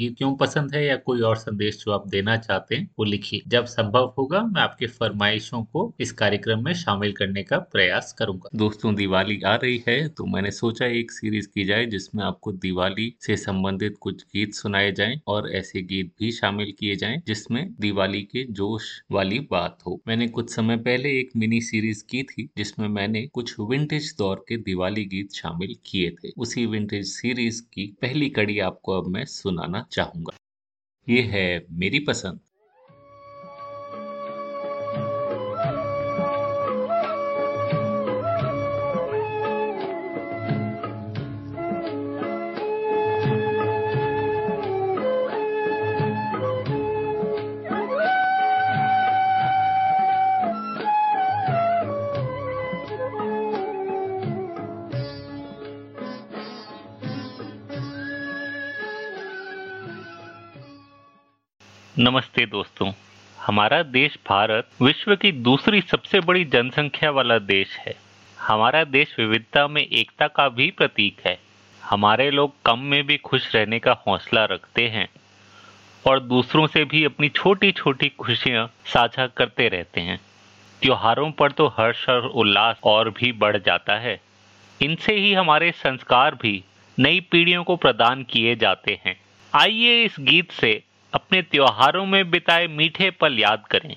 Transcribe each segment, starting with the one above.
गीत क्यों पसंद है या कोई और संदेश जो आप देना चाहते हैं, वो लिखिए। जब संभव होगा, मैं आपके फरमाइशों को इस कार्यक्रम में शामिल करने का प्रयास करूँगा। दोस्तों, दिवाली आ रही है तो मैंने सोचा एक सीरीज़ की जाए, जिसमें आपको दिवाली से संबंधित कुछ गीत सुनाए जाए और ऐसे गीत भी शामिल किए जाए, जिसमें दिवाली के जोश वाली बात हो। मैंने कुछ समय पहले एक मिनी सीरीज़ की थी, जिसमें मैंने कुछ विंटेज दौर के दिवाली गीत शामिल किए थे। उसी विंटेज सीरीज़ की पहली कड़ी आपको अब मैं सुनाना चाहूँगा। ये है मेरी पसंद। नमस्ते दोस्तों। हमारा देश भारत विश्व की दूसरी सबसे बड़ी जनसंख्या वाला देश है। हमारा देश विविधता में एकता का भी प्रतीक है। हमारे लोग कम में भी खुश रहने का हौसला रखते हैं और दूसरों से भी अपनी छोटी छोटी खुशियाँ साझा करते रहते हैं। त्योहारों पर तो हर्ष और उल्लास और भी बढ़ जाता है। इनसे ही हमारे संस्कार भी नई पीढ़ियों को प्रदान किए जाते हैं। आइए इस गीत से अपने त्योहारों में बिताए मीठे पल याद करें।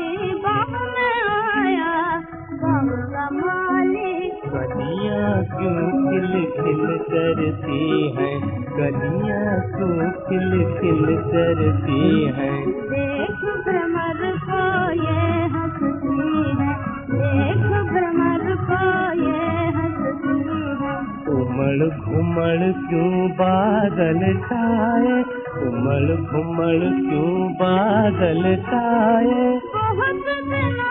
क्यों खिल खिल करती हैं। कलिया क्यों खिल खिल करती हैं। देख भ्रमर को ये हंसती है। देख भ्रमर को ये हंसती है। उमड़ घुमड़ क्यों बादल छाए? उमड़ घुमड़ क्यों बादल छाए? बहुत दिनों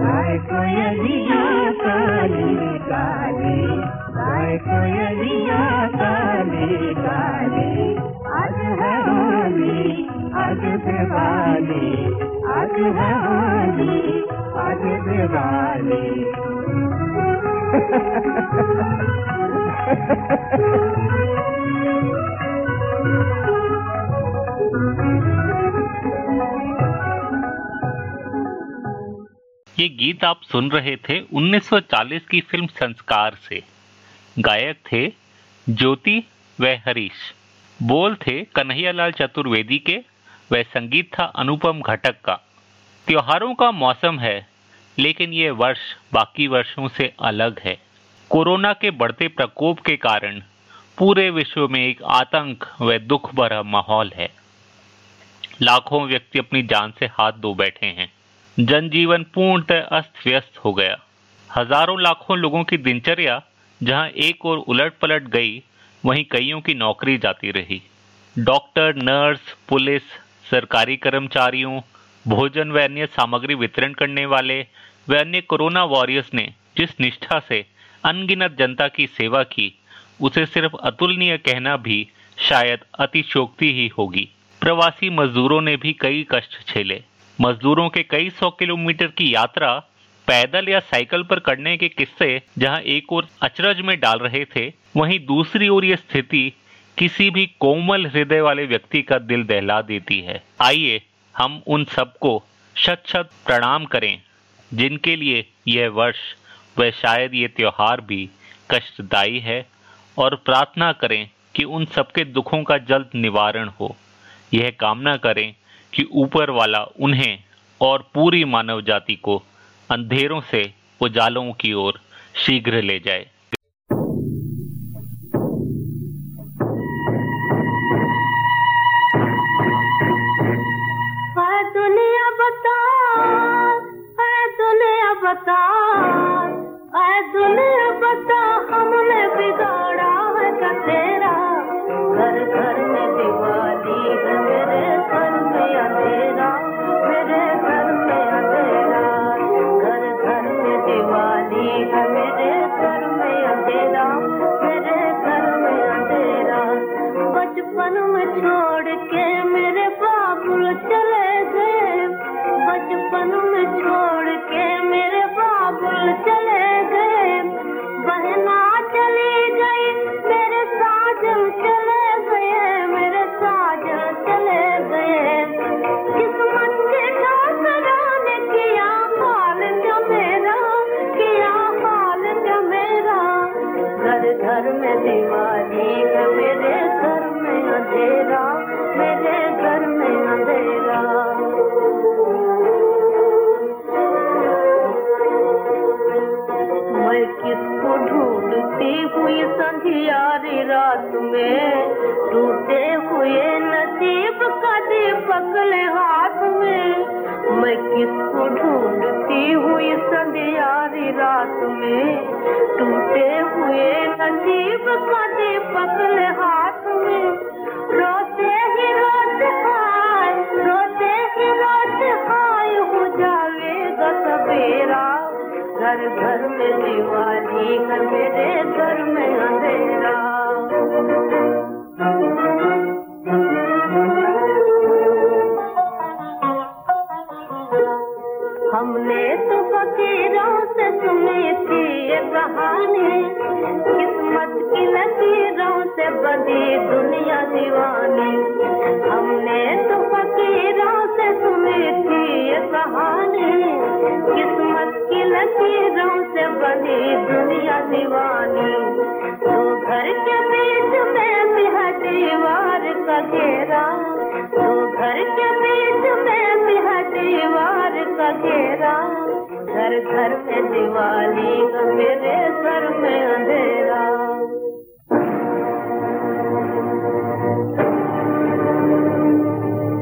गाय कोयलिया काली काली गाय काली आज है आज दिवाली आज है आज दिवाली ये गीत आप सुन रहे थे 1940 की फ़िल्म संस्कार से। गायक थे ज्योति व हरीश। बोल थे कन्हैयालाल चतुर्वेदी के, व संगीत था अनुपम घटक का। त्योहारों का मौसम है, लेकिन ये वर्ष बाकी वर्षों से अलग है। कोरोना के बढ़ते प्रकोप के कारण पूरे विश्व में एक आतंक व दुख भरा माहौल है। लाखों व्यक्ति अपनी जान से हाथ धो बैठे हैं। जनजीवन पूर्णतः अस्त व्यस्त हो गया। हज़ारों लाखों लोगों की दिनचर्या जहाँ एक और उलट पलट गई, वहीं कईयों की नौकरी जाती रही। डॉक्टर, नर्स, पुलिस, सरकारी कर्मचारियों, भोजन व अन्य सामग्री वितरण करने वाले व अन्य कोरोना वॉरियर्स ने जिस निष्ठा से अनगिनत जनता की सेवा की, उसे सिर्फ़ अतुलनीय कहना भी शायद अतिशोक्ति ही होगी। प्रवासी मजदूरों ने भी कई कष्ट झेले। मजदूरों के कई सौ किलोमीटर की यात्रा पैदल या साइकिल पर करने के किस्से जहाँ एक और अचरज में डाल रहे थे, वहीं दूसरी ओर यह स्थिति किसी भी कोमल हृदय वाले व्यक्ति का दिल दहला देती है। आइए हम उन सबको शत शत प्रणाम करें, जिनके लिए यह वर्ष व शायद ये त्योहार भी कष्टदायी है, और प्रार्थना करें कि उन सबके दुखों का जल्द निवारण हो। यह कामना करें कि ऊपर वाला उन्हें और पूरी मानव जाति को अंधेरों से, उजालों की ओर शीघ्र ले जाए। कहानी किस्मत की लकीरों से बदी दुनिया दीवानी। हमने तो फकीरों से सुनी थी ये कहानी। किस्मत की लकीरों से बदी दुनिया दीवानी। तो घर के बीच में भी है दीवार का घेरा। तो घर के बीच में भी है दीवार का घेरा। घर घर में दिवाली मेरे घर में अंधेरा।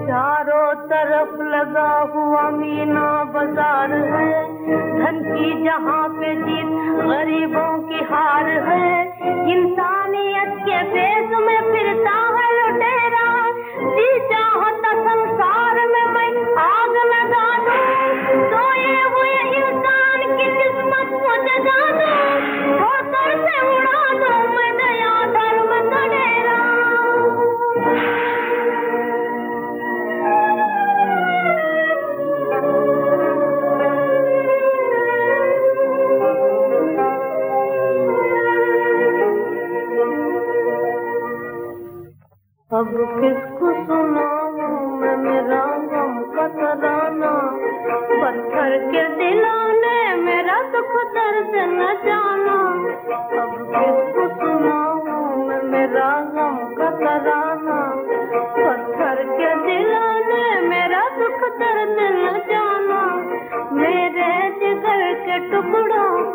चारों तरफ़ लगा हुआ मीना बाज़ार है। धन की जहाँ पे जीत गरीबों की हार है। इंसानियत के भेद में फिरता है लुटेरा। जी चाहता संसार में मैं आग लगा दूँ। अब किसको सुनाऊं मैं मेरा गम का तराना पत्थर के दिलों ने मेरा दुख दर्द न जाना। अब किसको सुनाऊं मैं मेरा गम का तराना पत्थर के दिलों ने मेरा दुख दर्द न जाना। मेरे जिगर के टुकड़ों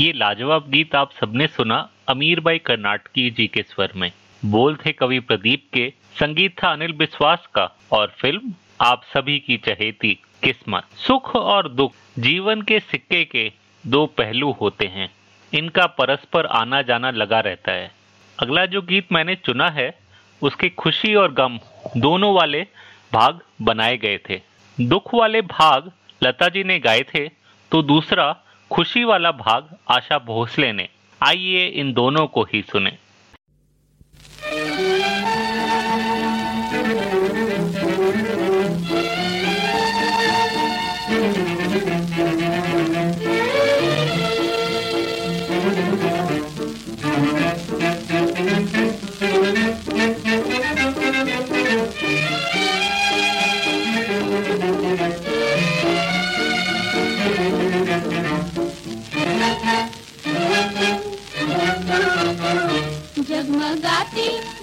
ये लाजवाब गीत आप सबने सुना अमीर बाई कर्नाटकी जी के स्वर में। बोल थे कवि प्रदीप के, संगीत था अनिल विश्वास का, और फ़िल्म आप सभी की चहेती किस्मत। सुख और दुख जीवन के सिक्के के दो पहलू होते हैं। इनका परस्पर आना जाना लगा रहता है। अगला जो गीत मैंने चुना है, उसके खुशी और गम दोनों वाले भाग बनाए गए थे। दुख वाले भाग लता जी ने गाए थे तो दूसरा खुशी वाला भाग आशा भोसले ने। आइए इन दोनों को ही सुने।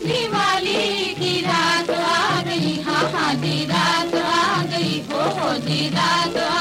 दिवाली की रात आ गई। हाँ हाँ जी, रात आ गई। हो दी रात आ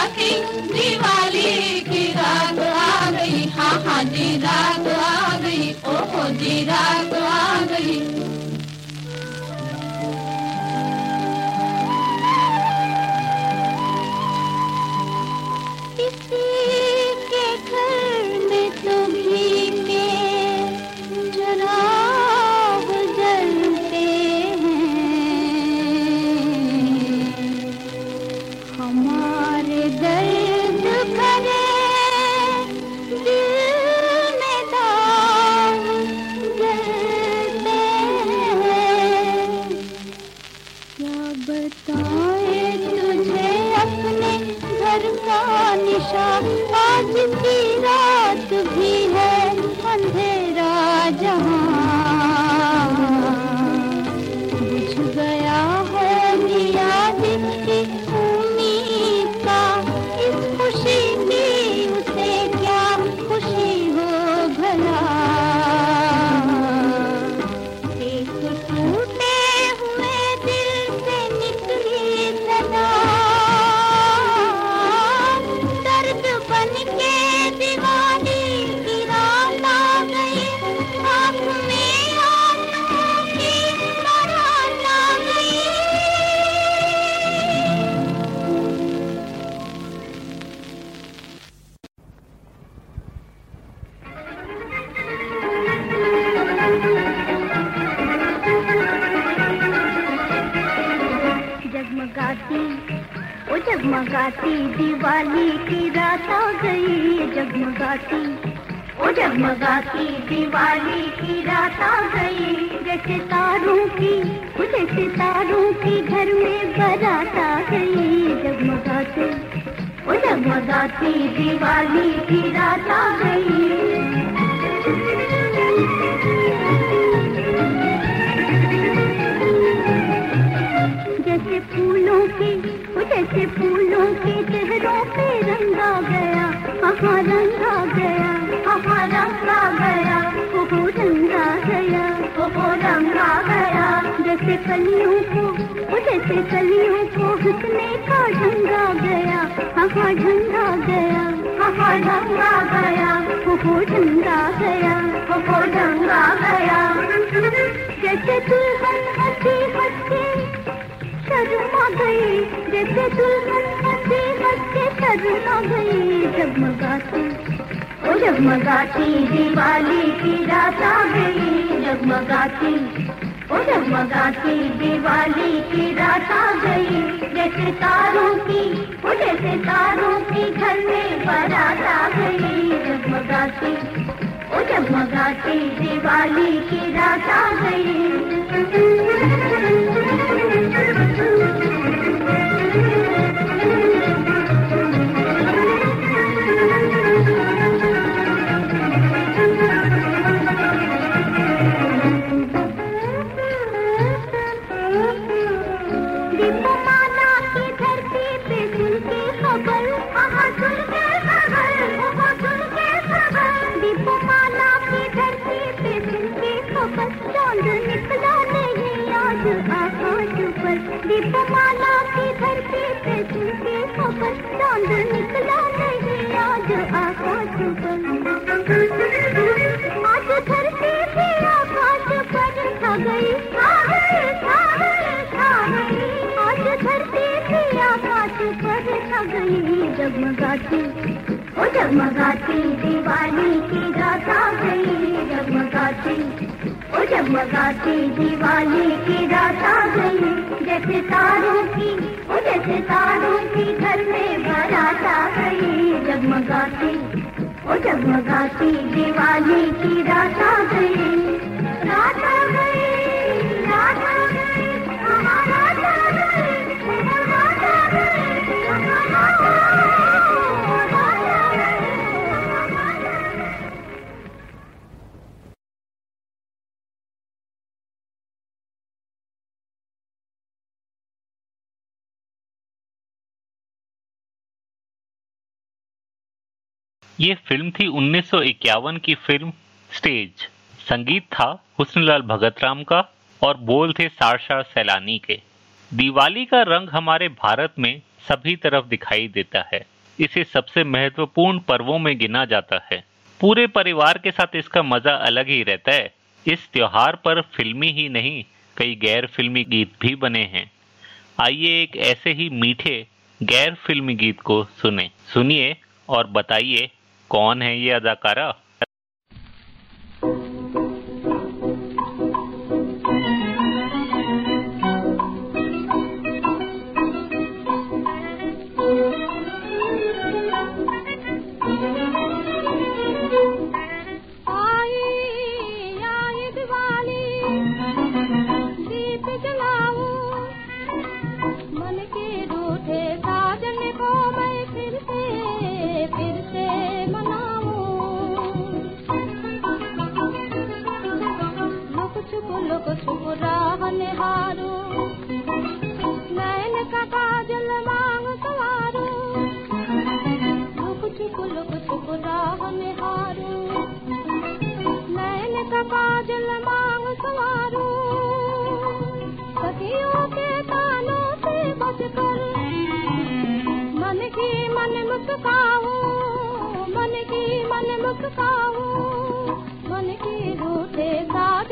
जगमगाती दिवाली की रात आ गई। हाँ हाँ जी, रात आ गई। ओ हो जी, रात कलियों को जैसे कलियों को हंसने का आ गया हाँ झंडा गया हाँ आ गया ढंग आ गया ढंग आ गया। जैसे दुल्हन हँसी हँसी शर्मा गई, जैसे दुल्हन हँसी हँसी शर्मा गई जगमगाती ओ जगमगाती दिवाली की रात आ गई जगमगाती ओ दिवाली की रात आ गई। जैसे तारों की जैसे तारों की घर में बारात आ गई। जगमगाती दिवाली की रात आ दीपमाला धरती पे आकाश पर गई जगमगाती। ओ जगमगाती, दिवाली की रात आ गई जगमगाती। ओ जगमगाती, दिवाली की रात आ गई। जैसे तारों की, ओ जैसे तारों की घर में बारात आ गई जगमगाती। ओ जगमगाती, दिवाली की रात आ गई। रात ये फ़िल्म थी 1951 की फ़िल्म स्टेज। संगीत था हुस्नलाल भगतराम का और बोल थे सारशार सैलानी के। दिवाली का रंग हमारे भारत में सभी तरफ़ दिखाई देता है। इसे सबसे महत्वपूर्ण पर्वों में गिना जाता है। पूरे परिवार के साथ इसका मज़ा अलग ही रहता है। इस त्योहार पर फिल्मी ही नहीं, कई गैर फिल्मी गीत भी बने हैं। आइए एक ऐसे ही मीठे गैर फिल्मी गीत को सुने, सुनिए और बताइए कौन है ये अदाकारा? निहारूं नैन का काजल मांग सवारूं। लुक छुप लुक छुप राह निहारूं नैन का काजल मांग सवारूं। सखियों के तानों से बचकर मन की मन मुस्काऊं। मन की मन मुस्काऊं। मन की रूठे साजन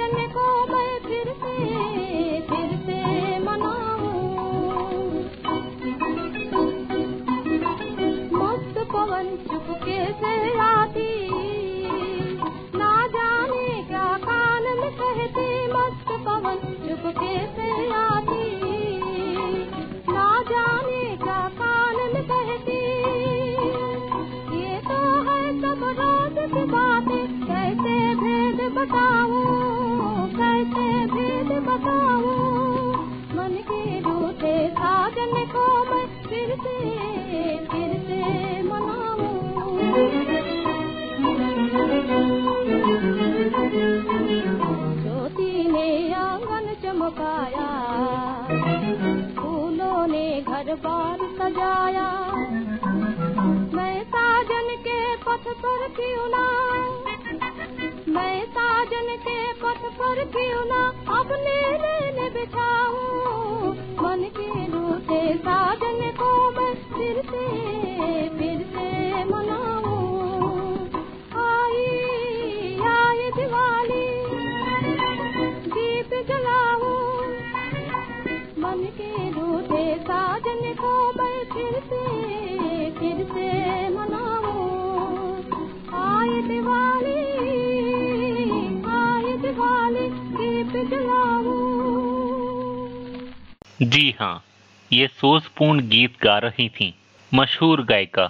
ये सोचपूर्ण गीत गा रही थीं, मशहूर गायिका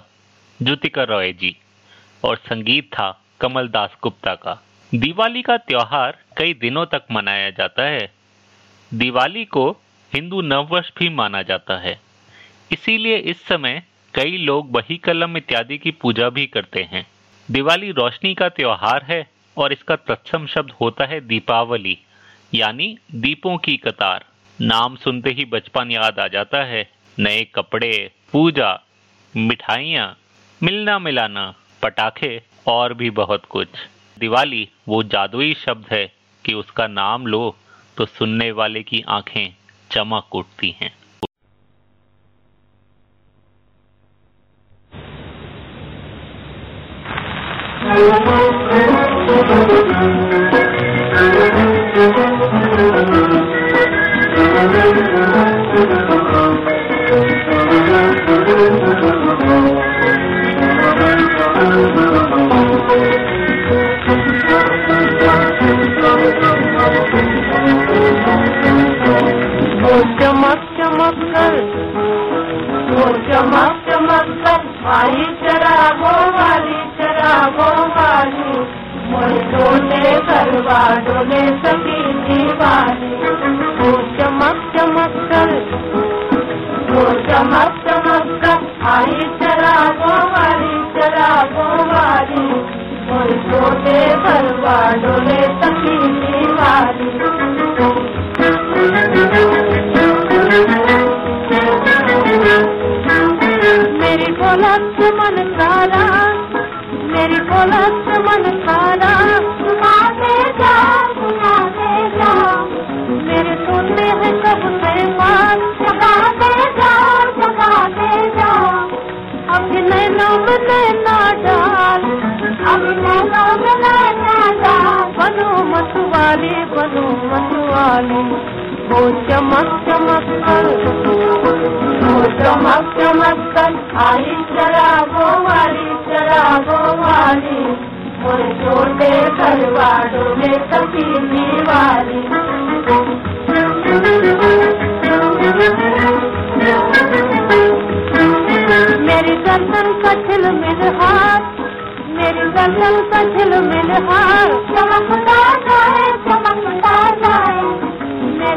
ज्योतिका रॉय जी, और संगीत था कमल दास गुप्ता का। दिवाली का त्योहार कई दिनों तक मनाया जाता है। दिवाली को हिंदू नववर्ष भी माना जाता है। इसीलिए इस समय कई लोग बही कलम इत्यादि की पूजा भी करते हैं। दिवाली रोशनी का त्योहार है, और इसका तत्सम शब्द होता है दीपावली, यानी दीपों की कतार। नाम सुनते ही बचपन याद आ जाता है। नए कपड़े, पूजा, मिठाइयाँ, मिलना मिलाना, पटाखे और भी बहुत कुछ। दिवाली वो जादुई शब्द है कि उसका नाम लो तो सुनने वाले की आँखें चमक उठती हैं। वो आई शराबों वाली शराबों वाली। मोरे डोले करवा डोले सभी दीवानी चमक चमक कर, वो चमक चमक कर आई शराबों वाली शराबों वाली। मोरे डोले करवा डोले सभी दीवानी मेरी बोलत मन सारा, मेरी बोलत मन सारा। सुनाते जाओ सुनाते जाओ मेरे सुनते हैं सब मेहमान जगाते जाओ जगाते जाओ अपने नैनों में नैना डाल अपने नैनों में नैना डाल बनो मतवाली बनो मतवाली वो चमक चमक कर वो चमक चमक कर आई शराबों वाली शराबों वाली वो छोटे करवाड़ों में सफीनी वाली मेरी गर्दन का झिलमिल हाथ, मेरी गर्दन का झिलमिल हाथ। चमकता जाए, चमकता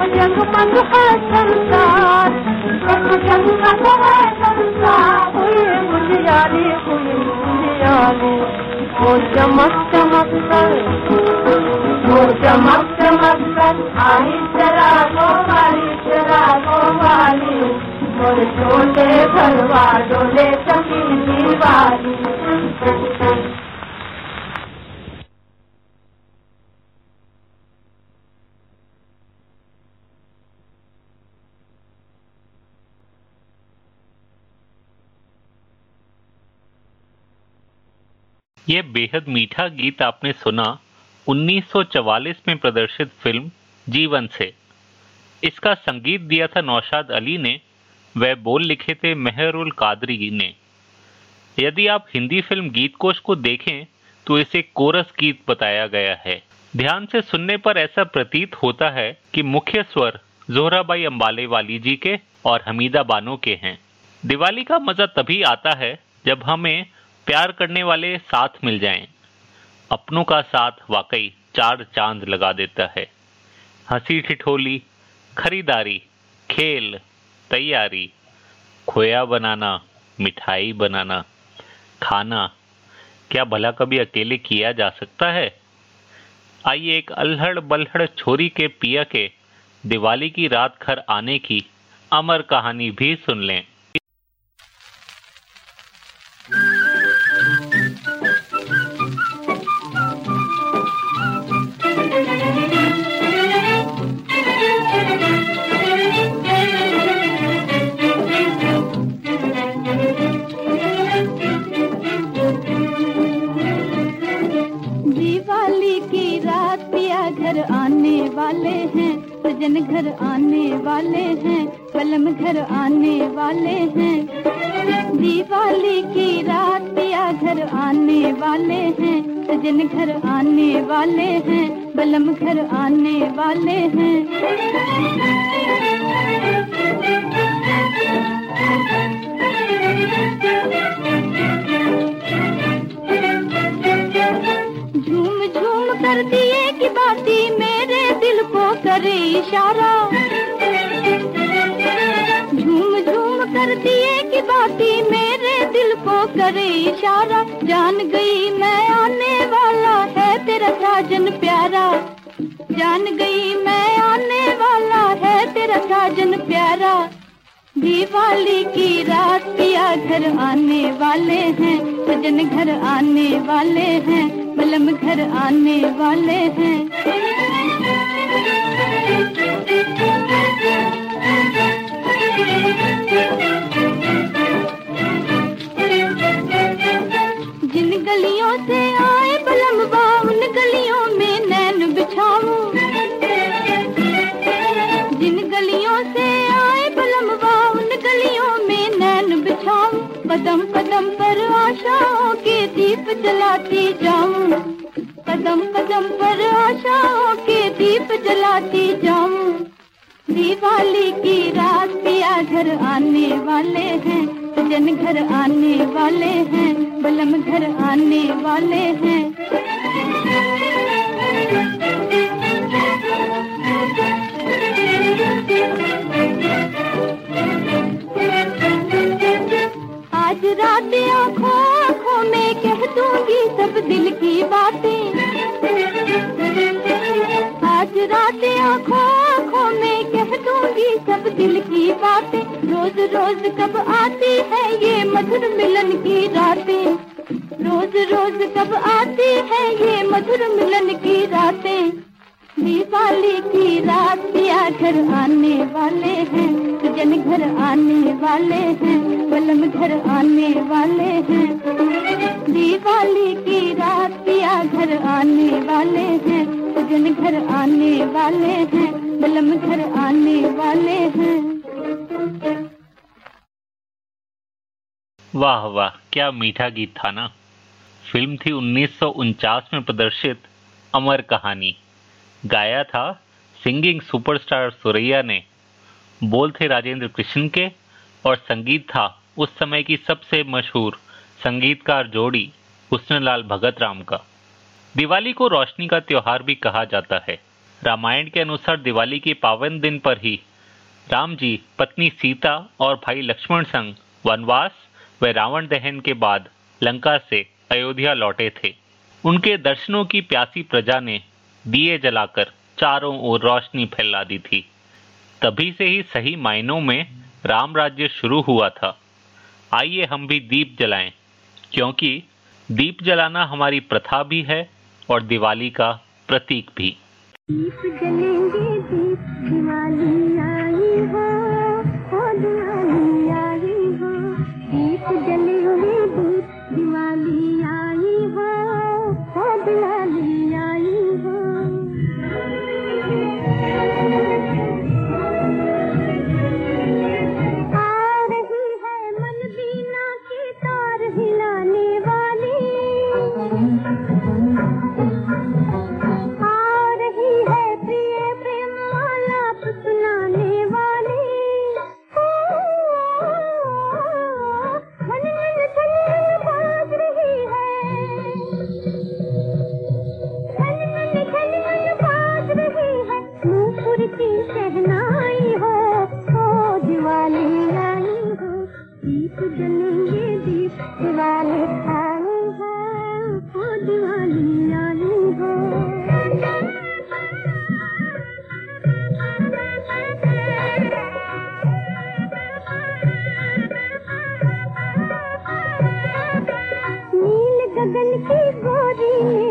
जगमग है संसार जगमग है संसार हुई मुझियाली हुई मुझियाली वो चमक चमक कर वो चमक चमक कर आई शराबों वाली शराबों वाली छोटे घरवा डोले सखी दीवाली यह बेहद मीठा गीत आपने सुना 1944 में प्रदर्शित फ़िल्म जीवन से। इसका संगीत दिया था नौशाद अली ने, वह बोल लिखे थे मेहरुल कादरी ने। यदि आप हिंदी फ़िल्म गीत कोश को देखें तो इसे कोरस गीत बताया गया है। ध्यान से सुनने पर ऐसा प्रतीत होता है कि मुख्य स्वर जोहराबाई अंबाले वाली जी के और हमीदा बानो के हैं। दिवाली का मज़ा तभी आता है जब हमें प्यार करने वाले साथ मिल जाएँ। अपनों का साथ वाकई चार चाँद लगा देता है। हँसी ठिठोली, खरीदारी, खेल, तैयारी, खोया बनाना, मिठाई बनाना, खाना, क्या भला कभी अकेले किया जा सकता है? आइए एक अल्हड़ बल्हड़ छोरी के पिया के दिवाली की रात घर आने की अमर कहानी भी सुन लें। सजन घर आने वाले हैं, कलम घर आने वाले हैं। दिवाली की रात पिया घर आने वाले हैं, सजन घर आने वाले हैं, बलम घर आने वाले हैं। झूम झूम कर दिए की बाती को करे इशारा। झूम झूम कर दिए कि बाती मेरे दिल को करे इशारा। जान गई मैं आने वाला है तेरा साजन प्यारा। जान गई मैं आने वाला है तेरा साजन प्यारा। दिवाली की रात पिया घर आने वाले हैं, सजन घर आने वाले हैं बलम घर आने वाले हैं। कदम कदम पर आशाओं के दीप जलाती जाऊँ। दिवाली की रात पिया घर आने वाले हैं, सजन घर आने वाले हैं, बलम घर आने वाले हैं। आज रात आँखों आँखों में कह दूँगी सब दिल की बातें। रात आँखों आँखों में कह दूँगी, सब दिल की बातें। रोज रोज कब आती है ये मधुर मिलन की रातें? रोज रोज कब आती है ये मधुर मिलन की रातें? दिवाली की रात पिया घर आने वाले हैं, सजन घर आने वाले हैं बलम घर आने वाले हैं। दिवाली की रात पिया घर आने वाले हैं सजन घर आने वाले हैं, बलम घर आने वाले हैं। वाह वाह, क्या मीठा गीत था ना। फ़िल्म थी उन्नीस सौ उनचास में प्रदर्शित अमर कहानी। गाया था सिंगिंग सुपरस्टार सुरैया ने। बोल थे राजेंद्र कृष्ण के और संगीत था उस समय की सबसे मशहूर संगीतकार जोड़ी हुस्नलाल भगत राम का। दिवाली को रोशनी का त्योहार भी कहा जाता है। रामायण के अनुसार दिवाली के पावन दिन पर ही राम जी, पत्नी सीता और भाई लक्ष्मण संग वनवास व रावण दहन के बाद लंका से अयोध्या लौटे थे। उनके दर्शनों की प्यासी प्रजा ने दिए जलाकर चारों ओर रोशनी फैला दी थी। तभी से ही सही मायनों में राम राज्य शुरू हुआ था। आइए हम भी दीप जलाएँ, क्योंकि दीप जलाना हमारी प्रथा भी है और दिवाली का प्रतीक भी। नील की गोरी। ने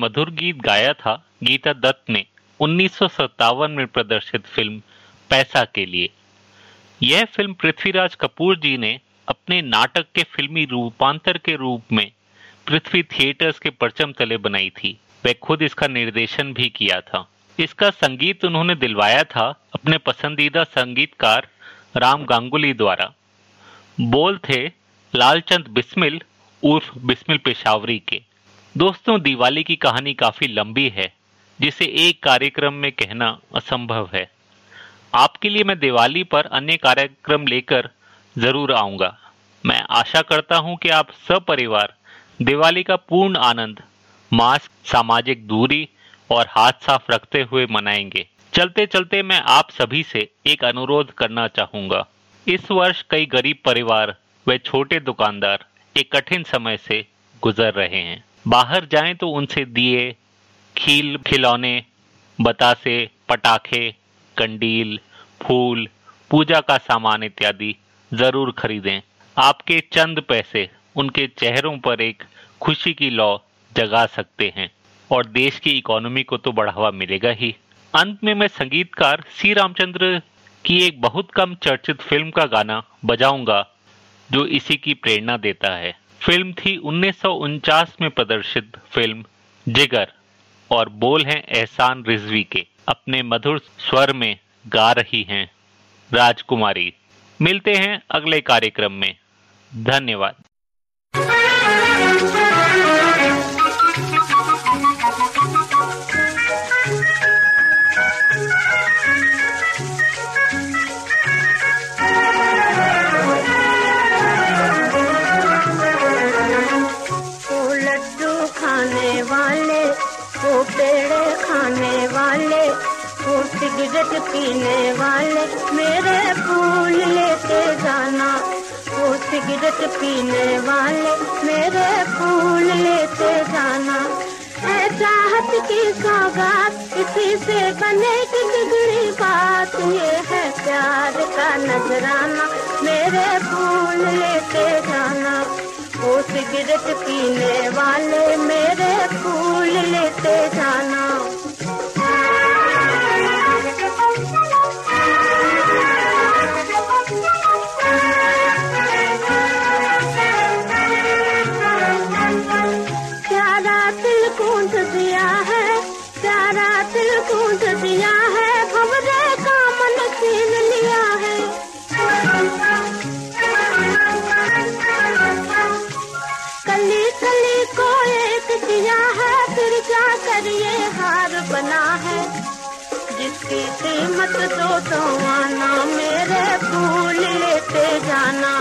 मधुर गीत गाया था गीता दत्त ने उन्नीस में प्रदर्शित फ़िल्म पैसा के लिए। यह फ़िल्म पृथ्वीराज कपूर जी ने अपने नाटक के फिल्मी रूपांतर के रूप में पृथ्वी थिएटर्स के परचम तले बनाई थी। वह खुद इसका निर्देशन भी किया था। इसका संगीत उन्होंने दिलवाया था अपने पसंदीदा संगीतकार राम गांगुली द्वारा। बोल थे, लालचंद बिस्मिल, उर्फ़ बिस्मिल पेशावरी के। दोस्तों, दिवाली की कहानी काफ़ी लंबी है, जिसे एक कार्यक्रम में कहना असंभव है। आपके लिए मैं दिवाली पर अन्य कार्यक्रम लेकर ज़रूर आऊँगा। मैं आशा करता हूँ कि आप सब परिवार दिवाली का पूर्ण आनंद, मास्क, सामाजिक दूरी और हाथ साफ़ रखते हुए मनाएँगे। चलते चलते मैं आप सभी से एक अनुरोध करना चाहूँगा। इस वर्ष कई गरीब परिवार व छोटे दुकानदार एक कठिन समय से गुजर रहे हैं। बाहर जाएँ तो उनसे दिए खील खिलौने, बतासे, पटाखे, कंडील, फूल, पूजा का सामान इत्यादि ज़रूर खरीदें। आपके चंद पैसे उनके चेहरों पर एक खुशी की लौ जगा सकते हैं और देश की इकोनॉमी को तो बढ़ावा मिलेगा ही। अंत में मैं संगीतकार सी रामचंद्र की एक बहुत कम चर्चित फ़िल्म का गाना बजाऊँगा जो इसी की प्रेरणा देता है। फ़िल्म थी उन्नीस सौ उनचास में प्रदर्शित फ़िल्म जिगर, और बोल हैं एहसान रिजवी के। अपने मधुर स्वर में गा रही हैं राजकुमारी। मिलते हैं अगले कार्यक्रम में। धन्यवाद। सिगरेट पीने वाले मेरे फूल लेते जाना। वो सिगरेट पीने वाले मेरे फूल लेते जाना। चाहत की सौगात इसी से बने की बिगड़ी बात। ये है प्यार का नजराना, मेरे फूल लेते जाना। वो सिगरेट पीने वाले मेरे फूल लेते जाना। कीमत दो तो आना, मेरे फूल लेते जाना।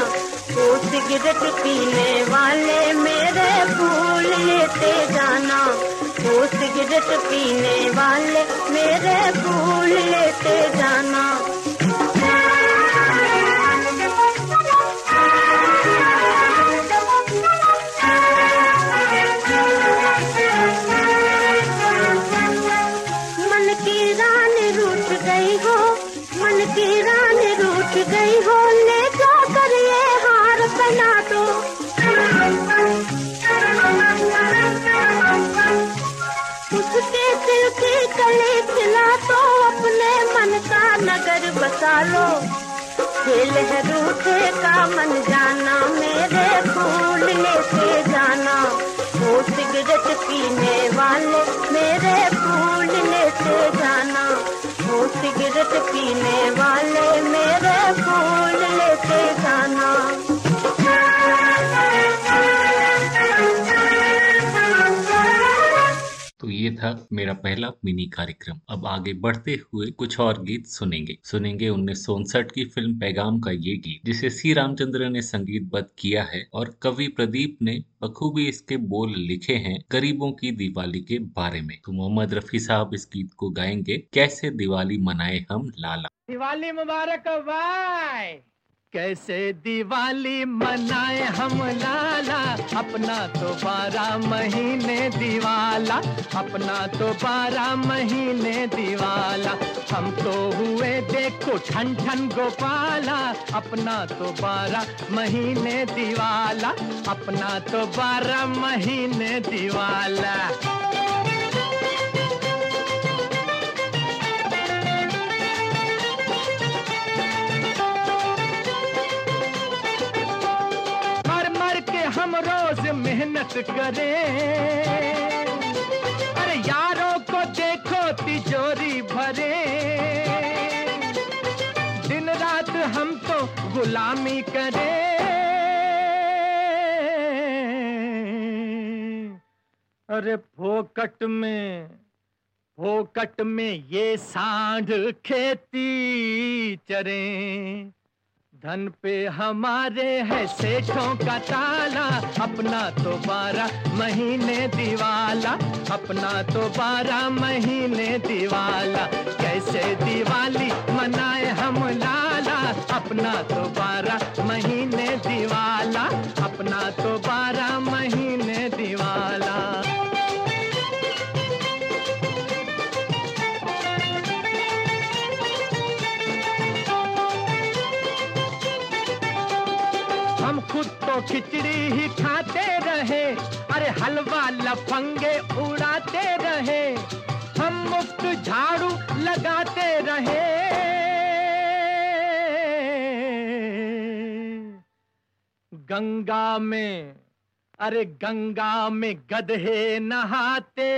वो सिगरेट पीने वाले मेरे फूल लेते जाना। वो सिगरेट पीने वाले मेरे फूल लेते जाना। है का मन जाना, मेरे फूल लेके जाना। वो सिगरेट पीने वाले मेरे फूल से जाना। वो सिगरेट पीने वाले मेरे फूल से जाना। ये था मेरा पहला मिनी कार्यक्रम। अब आगे बढ़ते हुए कुछ और गीत सुनेंगे। सुनेंगे उन्नीस सौ उनसठ की फ़िल्म पैगाम का ये गीत, जिसे सी रामचंद्र ने संगीतबद्ध किया है और कवि प्रदीप ने बखूबी इसके बोल लिखे हैं गरीबों की दिवाली के बारे में। तो मोहम्मद रफी साहब इस गीत को गाएँगे, कैसे दिवाली मनाए हम लाला दिवाली मुबारक कैसे दिवाली मनाए हम लाला? अपना तो बारह महीने दिवाला। अपना तो बारह महीने दिवाला। हम तो हुए देखो ठन ठन गोपाला। अपना तो बारह महीने दिवाला। अपना तो बारह महीने दिवाला। मेहनत करें। अरे यारों को देखो तिजोरी भरे। दिन रात हम तो गुलामी करें। अरे फोकट में फोकट में ये सांड खेती चरें। धन पे हमारे है सेठों का ताला। अपना तो बारह महीने दिवाला। अपना तो बारह महीने दिवाला। कैसे दिवाली मनाए हम लाला। अपना तो बारह महीने दिवाला लफंगे उड़ाते रहे, हम मुफ़्त झाड़ू लगाते रहे गंगा में, अरे गंगा में गधे नहाते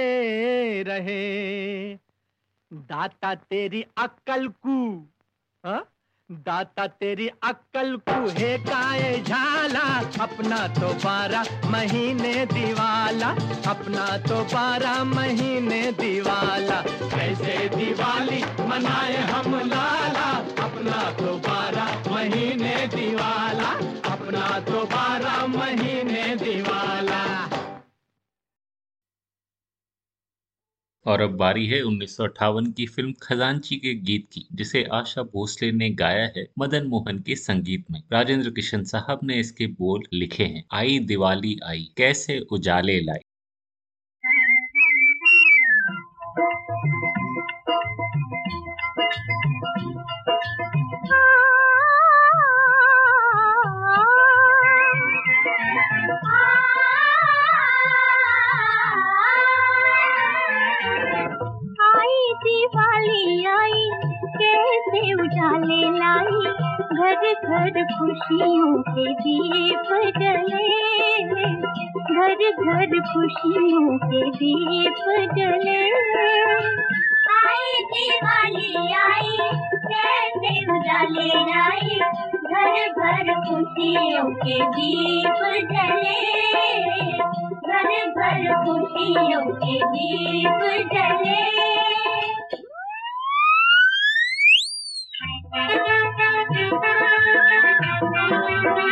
रहे दाता तेरी अक्कल को? दाता तेरी अक्कल को है काए झाला, अपना तो बारह महीने दिवाला, अपना तो बारह महीने दिवाला। कैसे दिवाली मनाए हम लाला, अपना तो बारह महीने दिवाला, अपना तो बारह महीने दिवाला। और अब बारी है उन्नीस सौ अठावन की फ़िल्म खजांची के गीत की, जिसे आशा भोसले ने गाया है मदन मोहन के संगीत में। राजेंद्र किशन साहब ने इसके बोल लिखे हैं, आई दिवाली आई, कैसे उजाले लाई। कैसे उजाले लाई, घर घर खुशियों के दीप जले। घर घर खुशियों के दीप जले। आई दिवाली आई कैसे उजाले लाई, घर घर खुशियों के दीप जले। घर घर खुशियों के दीप जले।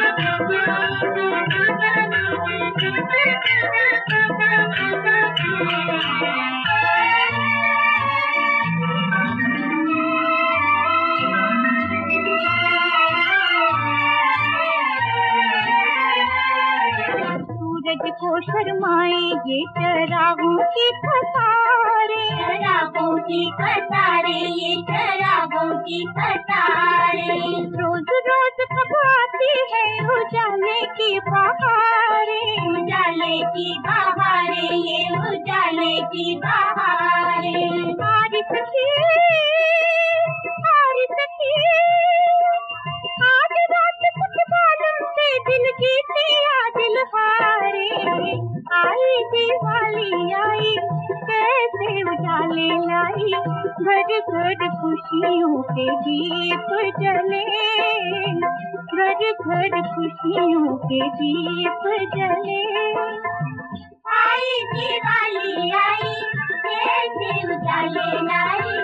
शर्माए ये चरागों की कतारे शराबों की कतारे ये शराबों की कतारे रोज रोज कब आती है उजाले की बहारे उजाले की बहारे ये उजाले की बहारे हारी सखी हारी सखी दिल की पिया दिल हारे आई दिवाली आई, कैसे उजाले लाई, घर घर खुशियों के दीप जले। घर घर खुशियों के दीप जले। आई दिवाली आई, कैसे उजाले लाई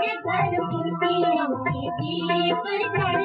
घर घर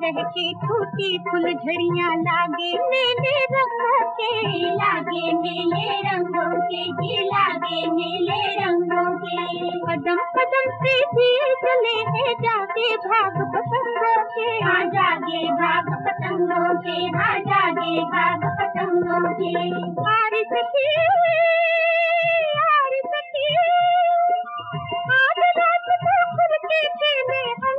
के रह के टूटी फुलझड़ियाँ लागे, मेले रंगों के लागे नीले रंगों के लागे नीले रंगों के। कदम कदम पे दिए चले हैं जाके भाग पतंगों के। हाँ जागे भाग पतंगों के हाँ जागे भाग पतंगों के। हारी सखी हारी सखी आज रात को खुद के खेले हम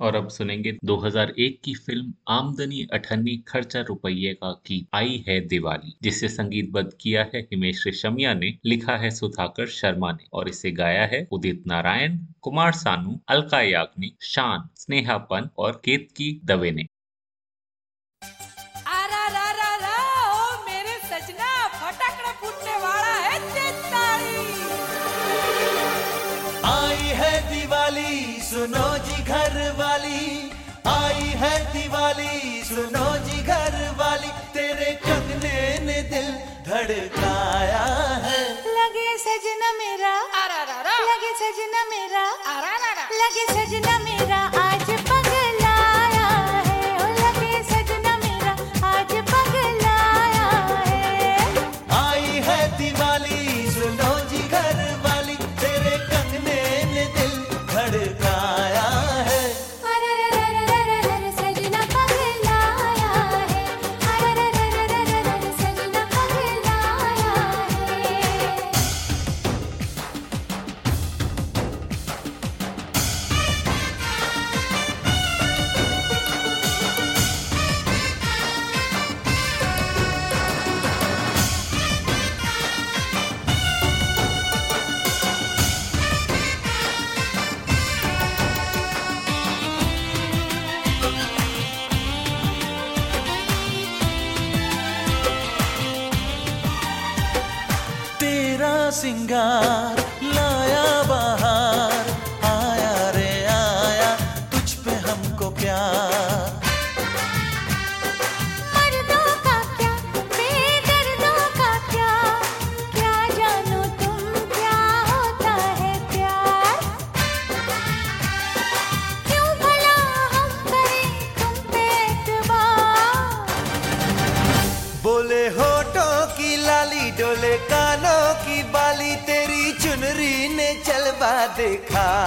और अब सुनेंगे 2001 की फ़िल्म आमदनी अठन्नी खर्चा रुपये का की आई है दिवाली, जिसे संगीतबद्ध किया है हिमेश रेशमिया ने, लिखा है सुधाकर शर्मा ने, और इसे गाया है उदित नारायण, कुमार सानू, अलका याग्निक, शान, स्नेहा पंत और केतकी दवे ने। लगे सजना मेरा।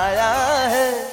दिखाया है।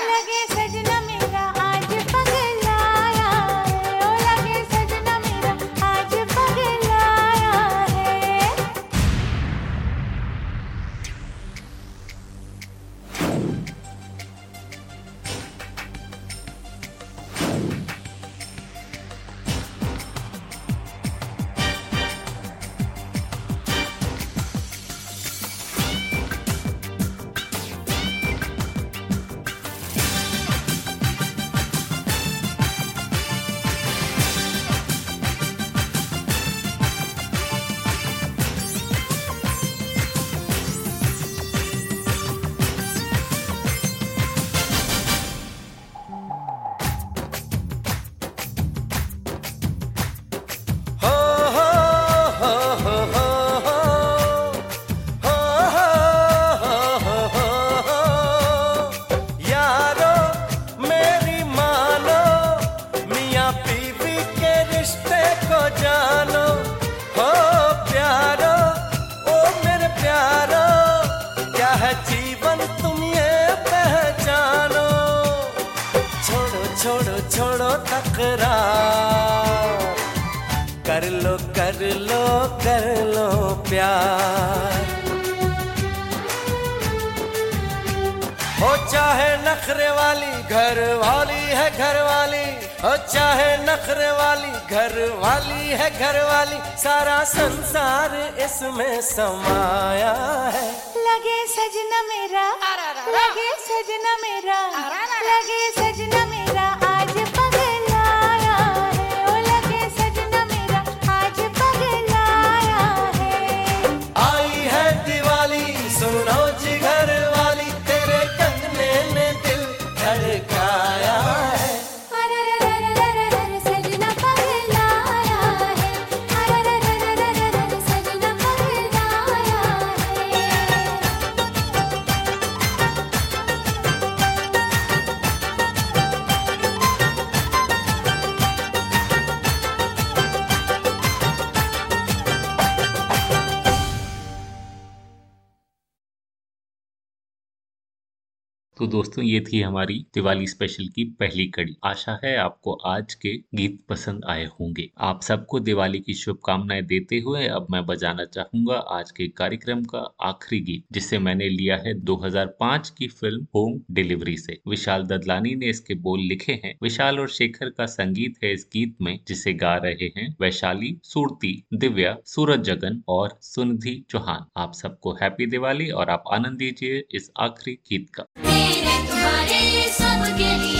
ನನಗೆ समा तो दोस्तों, ये थी हमारी दिवाली स्पेशल की पहली कड़ी। आशा है आपको आज के गीत पसंद आए होंगे। आप सबको दिवाली की शुभकामनाएँ देते हुए अब मैं बजाना चाहूँगा आज के कार्यक्रम का आखिरी गीत, जिसे मैंने लिया है 2005 की फ़िल्म होम डिलीवरी से। विशाल ददलानी ने इसके बोल लिखे हैं। विशाल और शेखर का संगीत है इस गीत में, जिसे गा रहे हैं वैशाली, सूरती, दिव्या, सूरज जगन और सुनिधि चौहान। आप सबको हैप्पी दिवाली और आप आनंद दीजिए इस आखिरी गीत का। हमारे सबके लिए।